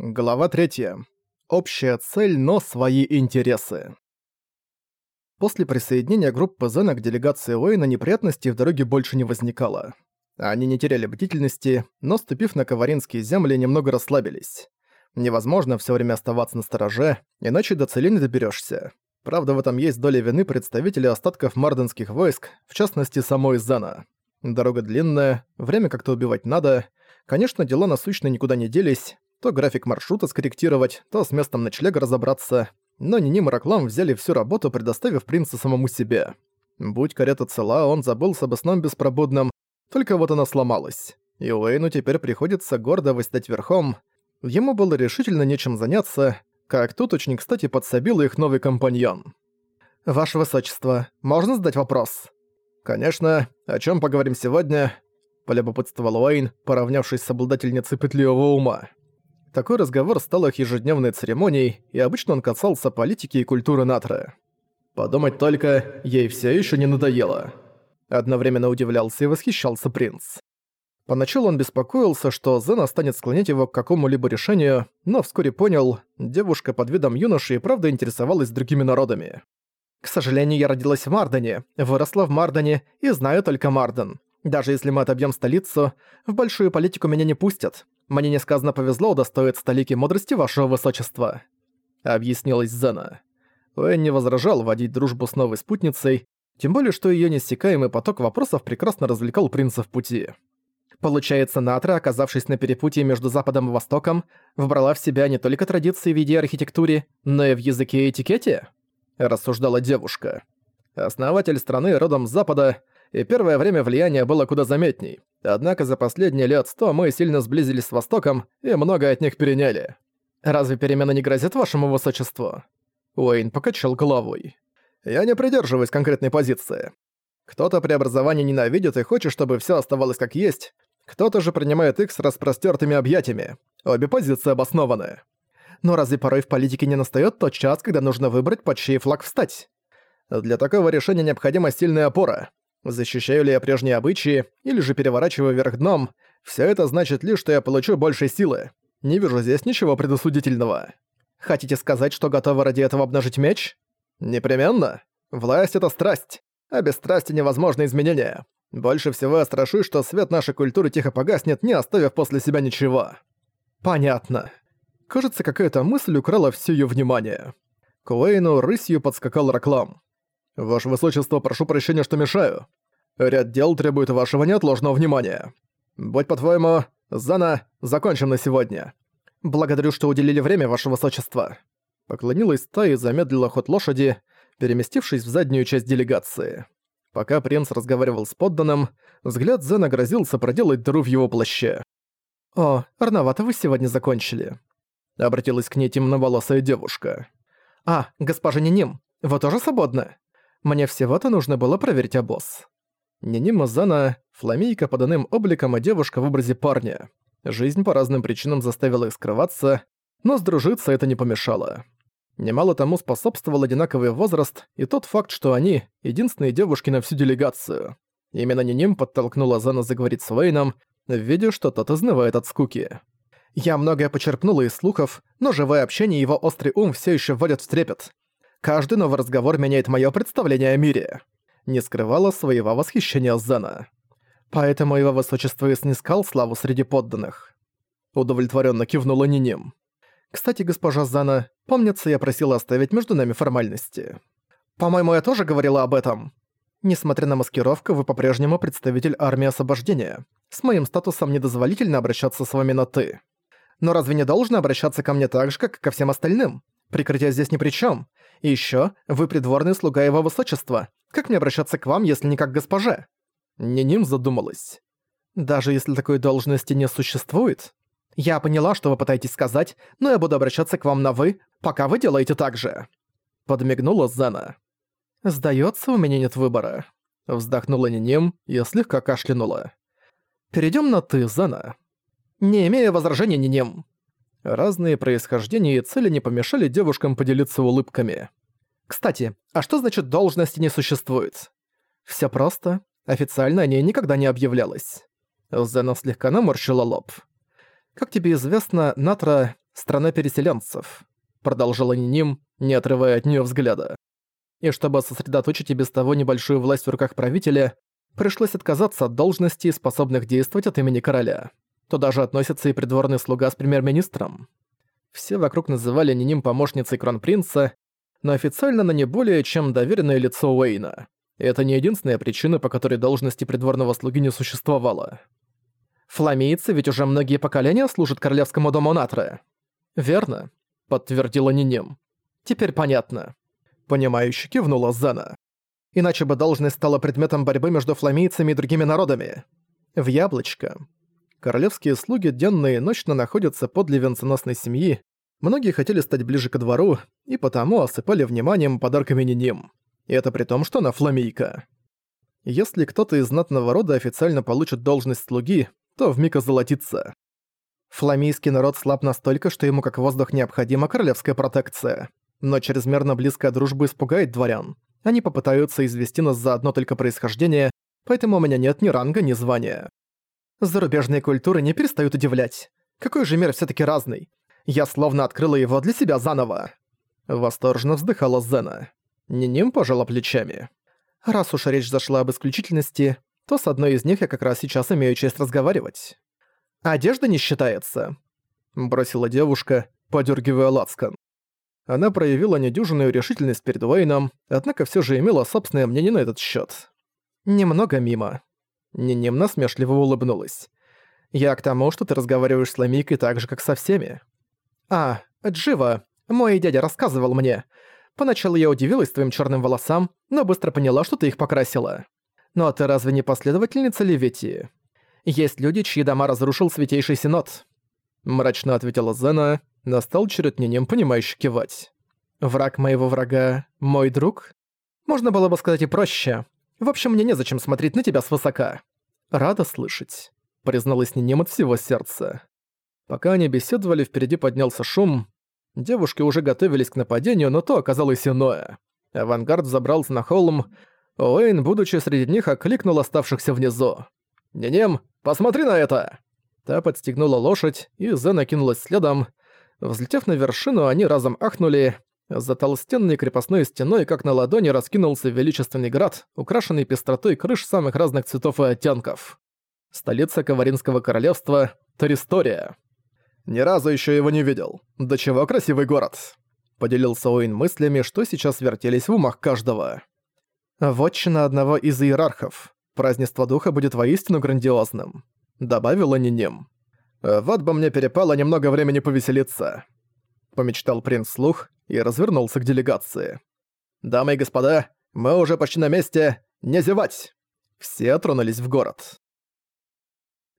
Глава 3. Общая цель, но свои интересы. После присоединения группы Зена к делегации Уэйна неприятностей в дороге больше не возникало. Они не теряли бдительности, но, ступив на Каваринские земли, немного расслабились. Невозможно все время оставаться на стороже, иначе до цели не доберешься. Правда, в этом есть доля вины представителей остатков марденских войск, в частности, самой Зена. Дорога длинная, время как-то убивать надо. Конечно, дела насущно никуда не делись, то график маршрута скорректировать, то с местом ночлега разобраться, но Ниним и Раклам взяли всю работу, предоставив принца самому себе. Будь карета цела, он забылся бы сном беспробудным, только вот она сломалась. И Уэйну теперь приходится гордо восседать верхом. Ему было решительно нечем заняться, как тут очень кстати подсобил их новый компаньон. «Ваше Высочество, можно задать вопрос?» «Конечно. О чем поговорим сегодня?» – полюбопытствовал Уэйн, поравнявшись с обладательницей пытливого ума. Такой разговор стал их ежедневной церемонией, и обычно он касался политики и культуры Натра. Подумать только, ей все еще не надоело. Одновременно удивлялся и восхищался принц. Поначалу он беспокоился, что Зена станет склонять его к какому-либо решению, но вскоре понял, девушка под видом юноши и правда интересовалась другими народами. «К сожалению, я родилась в Мардене, выросла в Мардене и знаю только Марден. Даже если мы отобьем столицу, в большую политику меня не пустят. Мне несказанно повезло удостоиться столики мудрости вашего высочества», — объяснилась Зена. Уэн не возражал водить дружбу с новой спутницей, тем более что её неиссякаемый поток вопросов прекрасно развлекал принца в пути. Получается, Натра, оказавшись на перепутье между Западом и Востоком, вбрала в себя не только традиции в виде архитектуре, но и в языке и этикете? Рассуждала девушка. Основатель страны родом с Запада, и первое время влияние было куда заметней. Однако за последние лет сто мы сильно сблизились с Востоком и много от них переняли. Разве перемена не грозит вашему высочеству?» Уэйн покачал головой. «Я не придерживаюсь конкретной позиции. Кто-то преобразование ненавидит и хочет, чтобы все оставалось как есть, кто-то же принимает их с распростертыми объятиями. Обе позиции обоснованы. Но разве порой в политике не настает тот час, когда нужно выбрать, под чей флаг встать? Для такого решения необходима сильная опора. Защищаю ли я прежние обычаи, или же переворачиваю вверх дном, все это значит лишь, что я получу больше силы. Не вижу здесь ничего предосудительного. Хотите сказать, что готовы ради этого обнажить меч? Непременно. Власть — это страсть, а без страсти невозможно изменения. Больше всего я страшусь, что свет нашей культуры тихо погаснет, не оставив после себя ничего. Понятно. Кажется, какая-то мысль украла все ее внимание. К Уэйну рысью подскакал Раклам. «Ваше Высочество, прошу прощения, что мешаю. Ряд дел требует вашего неотложного внимания. Будь по-твоему, Зана, закончим на сегодня. Благодарю, что уделили время, Ваше Высочество». Поклонилась та и замедлила ход лошади, переместившись в заднюю часть делегации. Пока принц разговаривал с подданным, взгляд Зена грозился проделать дыру в его плаще. «О, рановато вы сегодня закончили», — обратилась к ней темноволосая девушка. «А, госпожа Ниним, вы тоже свободны?» Мне всего-то нужно было проверить обоз. Нинима Зана, фламейка под иным обликом и девушка в образе парня. Жизнь по разным причинам заставила их скрываться, но сдружиться это не помешало. Немало тому способствовал одинаковый возраст и тот факт, что они — единственные девушки на всю делегацию. Именно Ниним подтолкнула Зана заговорить с Вейном, видя, что тот изнывает от скуки. «Я многое почерпнула из слухов, но живое общение и его острый ум все еще вводят в трепет. Каждый новый разговор меняет мое представление о мире. Не скрывала своего восхищения Зена. Поэтому его высочество и снискал славу среди подданных. Удовлетворенно кивнула Ниним. Кстати, госпожа Зана, помнится, я просила оставить между нами формальности. По-моему, я тоже говорила об этом. Несмотря на маскировку, вы по-прежнему представитель армии освобождения. С моим статусом недозволительно обращаться с вами на «ты». Но разве не должно обращаться ко мне так же, как и ко всем остальным? Прикрытие здесь ни при чем. И ещё, вы придворный слуга его высочества. Как мне обращаться к вам, если не как госпоже?» Ниним задумалась. «Даже если такой должности не существует? Я поняла, что вы пытаетесь сказать, но я буду обращаться к вам на «вы», пока вы делаете так же». Подмигнула Зена. «Сдаётся, у меня нет выбора». Вздохнула Ниним и слегка кашлянула. «Перейдём на «ты», Зена». «Не имея возражений, Ниним», Разные происхождения и цели не помешали девушкам поделиться улыбками. Кстати, а что значит должности не существует? Всё просто. Официально о ней никогда не объявлялось. Зена слегка наморщила лоб. Как тебе известно, Натра — страна переселенцев», — продолжила Ниним, не отрывая от нее взгляда. «И чтобы сосредоточить и без того небольшую власть в руках правителя, пришлось отказаться от должностей, способных действовать от имени короля. Туда же относится и придворный слуга с премьер-министром. Все вокруг называли Ниним помощницей кронпринца, но официально она не более чем доверенное лицо Уэйна. И это не единственная причина, по которой должности придворного слуги не существовало. Фламейцы ведь уже многие поколения служат королевскому дому Натры. «Верно», — подтвердила Ниним. «Теперь понятно». Понимающе кивнула Зена. Иначе бы должность стала предметом борьбы между фламейцами и другими народами. В Яблочко. Королевские слуги денно и ночно находятся подле венценосной семьи, многие хотели стать ближе ко двору, и потому осыпали вниманием подарками Ниним. И это при том, что она фламейка. Если кто-то из знатного рода официально получит должность слуги, то вмиг озолотится. Фламийский народ слаб настолько, что ему как воздух необходима королевская протекция. Но чрезмерно близкая дружба испугает дворян. Они попытаются извести нас за одно только происхождение, поэтому у меня нет ни ранга, ни звания. Зарубежные культуры не перестают удивлять. Какой же мир все таки разный. Я словно открыла его для себя заново. Восторженно вздыхала Зена. Ниним пожала плечами. Раз уж речь зашла об исключительности, то с одной из них я как раз сейчас имею честь разговаривать. «Одежда не считается», — бросила девушка, подергивая лацкан. Она проявила недюжинную решительность перед Уэйном, однако все же имела собственное мнение на этот счет. «Немного мимо». Ниним насмешливо улыбнулась. «Я к тому, что ты разговариваешь с Ламикой так же, как со всеми». «А, Джива, мой дядя рассказывал мне. Поначалу я удивилась твоим черным волосам, но быстро поняла, что ты их покрасила». «Ну а ты разве не последовательница Леветии? Есть люди, чьи дома разрушил Святейший Синод». Мрачно ответила Зена, настал черед нем понимающе кивать. «Враг моего врага — мой друг?» Можно было бы сказать и проще. В общем, мне незачем смотреть на тебя свысока. Рада слышать, призналась Нинем от всего сердца. Пока они беседовали, впереди поднялся шум. Девушки уже готовились к нападению, но то оказалось иное. Авангард забрался на холм, Уэйн, будучи среди них, окликнул оставшихся внизу. «Ненем, посмотри на это!» Та подстегнула лошадь, и Зе накинулась следом. Взлетев на вершину, они разом ахнули. За толстенной крепостной стеной, как на ладони, раскинулся величественный град, украшенный пестротой крыш самых разных цветов и оттенков. Столица Каваринского королевства — Тористория. «Ни разу еще его не видел. До чего красивый город!» Поделился Уэйн мыслями, что сейчас вертелись в умах каждого. «Вотчина одного из иерархов. Празднество духа будет воистину грандиозным», — добавила Ниним. «Вот бы мне перепало немного времени повеселиться», — помечтал принц слух и развернулся к делегации. «Дамы и господа, мы уже почти на месте. Не зевать!» Все тронулись в город.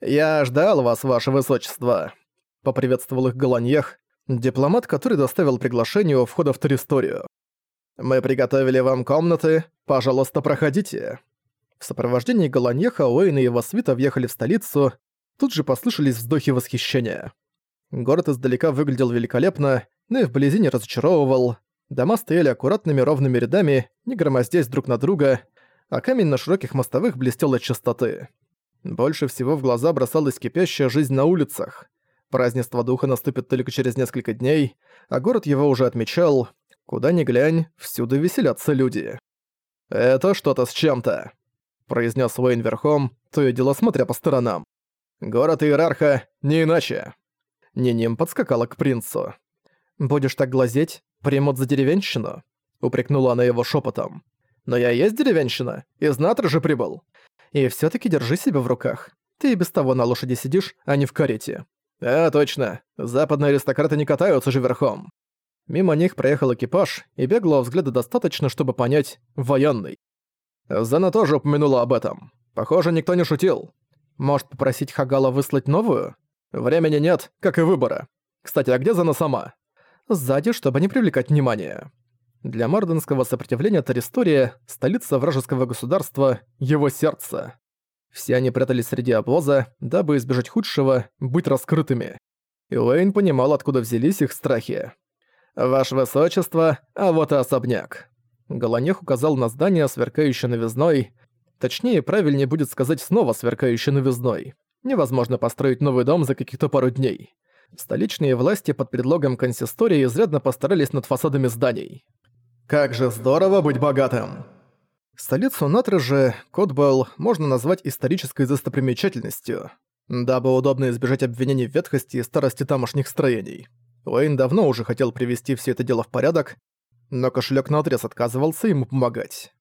«Я ждал вас, ваше высочество», — поприветствовал их Голаньех, дипломат, который доставил приглашение у входа в Тористорию. «Мы приготовили вам комнаты. Пожалуйста, проходите». В сопровождении Голаньеха Уэйн и его свита въехали в столицу. Тут же послышались вздохи восхищения. Город издалека выглядел великолепно, но и вблизи не разочаровывал. Дома стояли аккуратными ровными рядами, не громоздясь друг на друга, а камень на широких мостовых блестел от чистоты. Больше всего в глаза бросалась кипящая жизнь на улицах. Празднество духа наступит только через несколько дней, а город его уже отмечал, Куда ни глянь, всюду веселятся люди. «Это что-то с чем-то», — произнес Уэйн верхом, то и дело смотря по сторонам. «Город Иерарха не иначе». Ниним подскакала к принцу. «Будешь так глазеть, примут за деревенщину?» — упрекнула она его шепотом. «Но я есть деревенщина, из Натры же прибыл. И все таки держи себя в руках. Ты и без того на лошади сидишь, а не в карете». «А, точно. Западные аристократы не катаются же верхом». Мимо них проехал экипаж, и беглого взгляда достаточно, чтобы понять «военный». Зена тоже упомянула об этом. Похоже, никто не шутил. Может, попросить Хагала выслать новую? Времени нет, как и выбора. Кстати, а где Зена сама? Сзади, чтобы не привлекать внимания. Для морденского сопротивления Таристория, столица вражеского государства, его сердце. Все они прятались среди обоза, дабы избежать худшего, быть раскрытыми. И Уэйн понимал, откуда взялись их страхи. «Ваше высочество, а вот и особняк». Голонех указал на здание, сверкающее новизной. Точнее, правильнее будет сказать снова сверкающее новизной. Невозможно построить новый дом за каких-то пару дней. Столичные власти под предлогом консистории изрядно постарались над фасадами зданий. Как же здорово быть богатым! Столицу Натры же, Котбелл, можно назвать исторической достопримечательностью, дабы удобно избежать обвинений в ветхости и старости тамошних строений. Уэйн давно уже хотел привести все это дело в порядок, но кошелек наотрез отказывался ему помогать.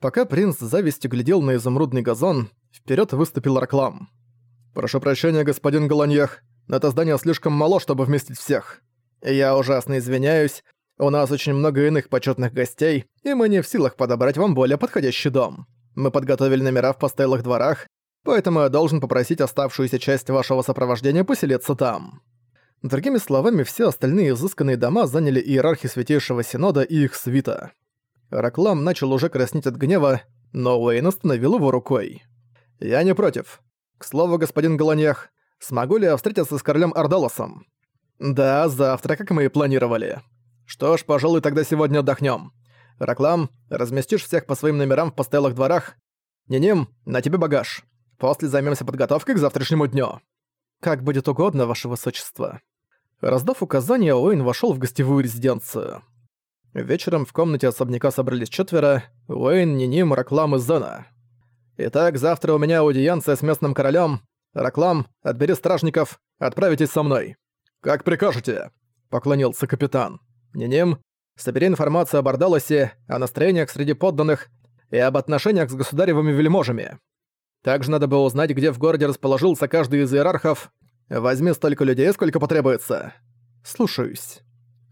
Пока принц с завистью глядел на изумрудный газон, вперед выступил Раклам. «Прошу прощения, господин Голаньях, но это здание слишком мало, чтобы вместить всех. Я ужасно извиняюсь, у нас очень много иных почетных гостей, и мы не в силах подобрать вам более подходящий дом. Мы подготовили номера в постоялых дворах, поэтому я должен попросить оставшуюся часть вашего сопровождения поселиться там». Другими словами, все остальные изысканные дома заняли иерархи Святейшего Синода и их свита. Раклам начал уже краснеть от гнева, но Уэйн остановил его рукой. «Я не против. К слову, господин Голоньях, смогу ли я встретиться с королем Ардалосом?» «Да, завтра, как мы и планировали. Что ж, пожалуй, тогда сегодня отдохнем. Раклам, разместишь всех по своим номерам в постоялых дворах? Ниним, на тебе багаж. После займемся подготовкой к завтрашнему дню». «Как будет угодно, ваше высочество». Раздав указания, Уэйн вошел в гостевую резиденцию. Вечером в комнате особняка собрались четверо – Уэйн, Ниним, Раклам и Зена. «Итак, завтра у меня аудиенция с местным королем. Раклам, отбери стражников, отправитесь со мной». «Как прикажете», – поклонился капитан. «Ниним, собери информацию об Ордалосе, о настроениях среди подданных и об отношениях с государевыми вельможами. Также надо было узнать, где в городе расположился каждый из иерархов. Возьми столько людей, сколько потребуется. Слушаюсь.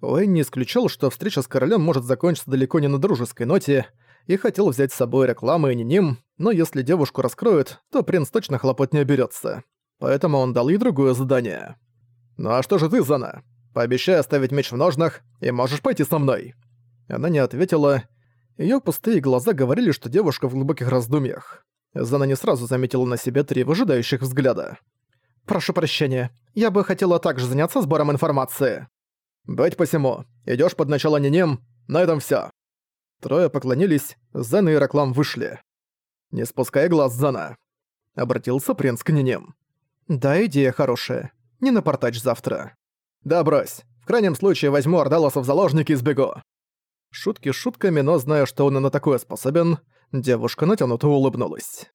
Уэйн не исключал, что встреча с королем может закончиться далеко не на дружеской ноте, и хотел взять с собой рекламу и не ним, но если девушку раскроют, то принц точно хлопот не оберется. Поэтому он дал ей другое задание. «Ну а что же ты, Зана? Пообещай оставить меч в ножнах, и можешь пойти со мной». Она не ответила. Её пустые глаза говорили, что девушка в глубоких раздумьях. Зана не сразу заметила на себе три выжидающих взгляда. «Прошу прощения, я бы хотела также заняться сбором информации». «Быть посему, идёшь под начало Ниним, на этом всё». Трое поклонились, Зана и Раклам вышли. «Не спускай глаз, Зана», — обратился принц к Ниним. «Да, идея хорошая. Не напортач завтра». «Да брось. В крайнем случае возьму Ордалоса в заложники и сбегу». Шутки шутками, но зная, что он и на такое способен, девушка натянуто улыбнулась.